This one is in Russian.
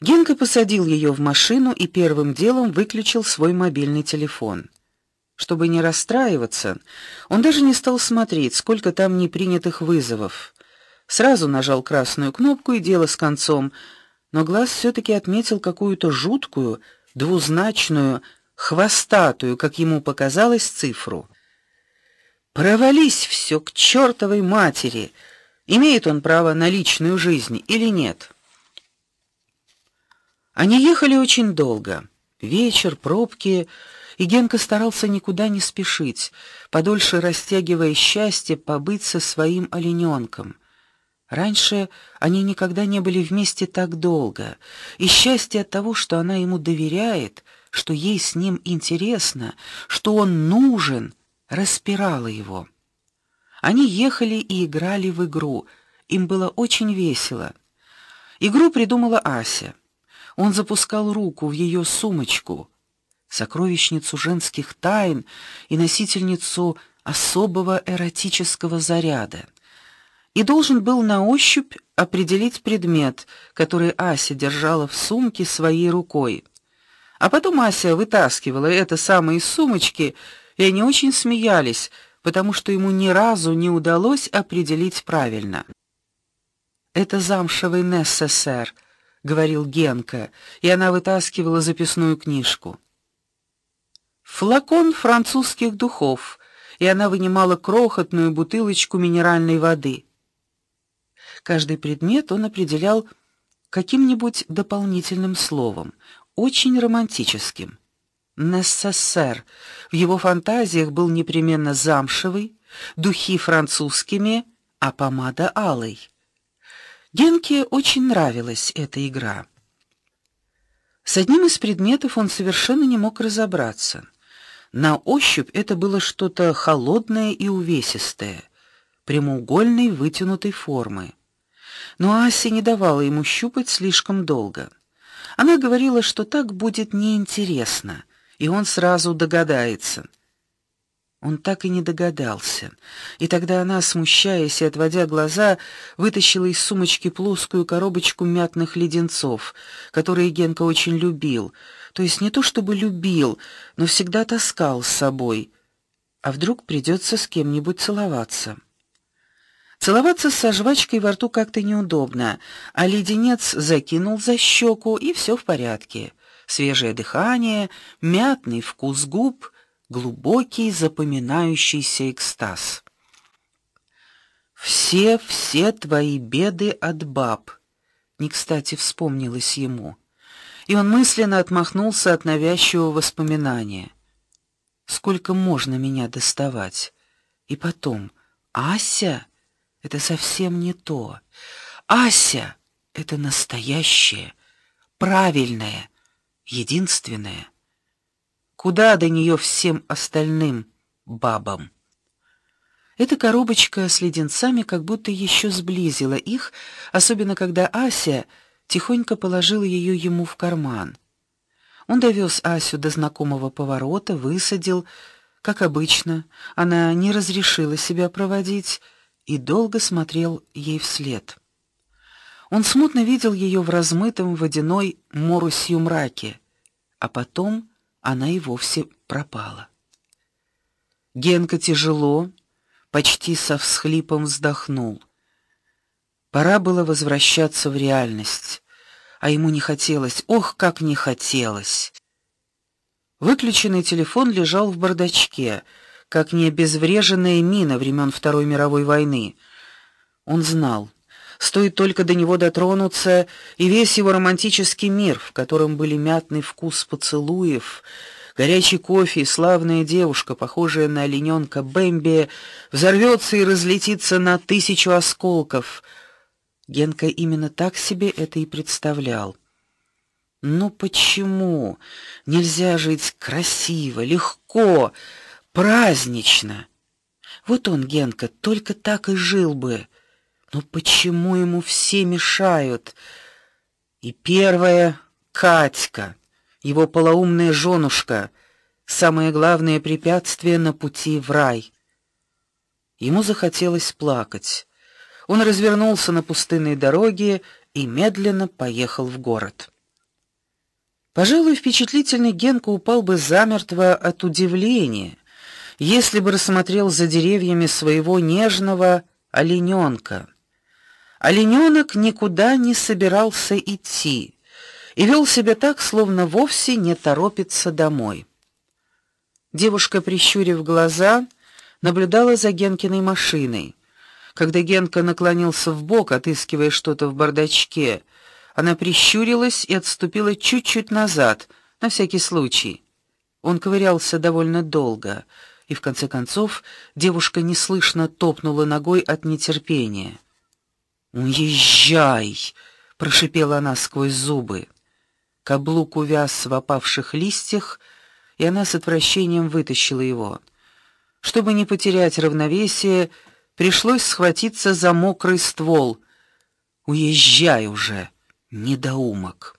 Генка посадил ее в машину и первым делом выключил свой мобильный телефон. Чтобы не расстраиваться, он даже не стал смотреть, сколько там непринятых вызовов. Сразу нажал красную кнопку и дело с концом. Но глаз все таки отметил какую-то жуткую, двузначную, хвостатую, как ему показалось, цифру. Провались все к чертовой матери. Имеет он право на личную жизнь или нет? Они ехали очень долго. Вечер, пробки, и Генка старался никуда не спешить, подольше растягивая счастье побыть со своим олененком. Раньше они никогда не были вместе так долго, и счастье от того, что она ему доверяет, что ей с ним интересно, что он нужен, распирало его. Они ехали и играли в игру. Им было очень весело. Игру придумала Ася. Он запускал руку в ее сумочку, сокровищницу женских тайн и носительницу особого эротического заряда. И должен был на ощупь определить предмет, который Ася держала в сумке своей рукой. А потом Ася вытаскивала это самое из сумочки, и они очень смеялись, потому что ему ни разу не удалось определить правильно. Это замшевый НССР — говорил Генка, и она вытаскивала записную книжку. Флакон французских духов, и она вынимала крохотную бутылочку минеральной воды. Каждый предмет он определял каким-нибудь дополнительным словом, очень романтическим. НССР в его фантазиях был непременно замшевый, духи французскими, а помада алой. Генке очень нравилась эта игра. С одним из предметов он совершенно не мог разобраться. На ощупь это было что-то холодное и увесистое, прямоугольной вытянутой формы. Но Ася не давала ему щупать слишком долго. Она говорила, что так будет неинтересно, и он сразу догадается. Он так и не догадался. И тогда она, смущаясь и отводя глаза, вытащила из сумочки плоскую коробочку мятных леденцов, которые Генка очень любил. То есть не то чтобы любил, но всегда таскал с собой. А вдруг придется с кем-нибудь целоваться? Целоваться с жвачкой во рту как-то неудобно, а леденец закинул за щеку, и все в порядке. Свежее дыхание, мятный вкус губ — глубокий запоминающийся экстаз. Все, все твои беды от баб. Не кстати вспомнилось ему. И он мысленно отмахнулся от навязчивого воспоминания. Сколько можно меня доставать? И потом, Ася это совсем не то. Ася это настоящее, правильное, единственное. Куда до нее всем остальным бабам? Эта коробочка с леденцами как будто еще сблизила их, особенно когда Ася тихонько положила ее ему в карман. Он довез Асю до знакомого поворота, высадил, как обычно. Она не разрешила себя проводить и долго смотрел ей вслед. Он смутно видел ее в размытом водяной моросью мраке, а потом она и вовсе пропала. Генка тяжело, почти со всхлипом вздохнул. Пора было возвращаться в реальность, а ему не хотелось, ох, как не хотелось. Выключенный телефон лежал в бардачке, как не обезвреженная мина времен Второй мировой войны. Он знал, стоит только до него дотронуться, и весь его романтический мир, в котором были мятный вкус поцелуев, горячий кофе и славная девушка, похожая на олененка Бэмби, взорвется и разлетится на тысячу осколков. Генка именно так себе это и представлял. Но почему нельзя жить красиво, легко, празднично? Вот он, Генка, только так и жил бы. Но почему ему все мешают? И первая Катька, его полоумная женушка, самое главное препятствие на пути в рай. Ему захотелось плакать. Он развернулся на пустынной дороге и медленно поехал в город. Пожалуй, впечатлительный Генка упал бы замертво от удивления, если бы рассмотрел за деревьями своего нежного олененка. Олененок никуда не собирался идти и вел себя так, словно вовсе не торопится домой. Девушка, прищурив глаза, наблюдала за Генкиной машиной. Когда Генка наклонился в бок, отыскивая что-то в бардачке, она прищурилась и отступила чуть-чуть назад, на всякий случай. Он ковырялся довольно долго, и в конце концов девушка неслышно топнула ногой от нетерпения. "Уезжай", прошипела она сквозь зубы. Каблук увяз в опавших листьях, и она с отвращением вытащила его. Чтобы не потерять равновесие, пришлось схватиться за мокрый ствол. "Уезжай уже!" недоумок.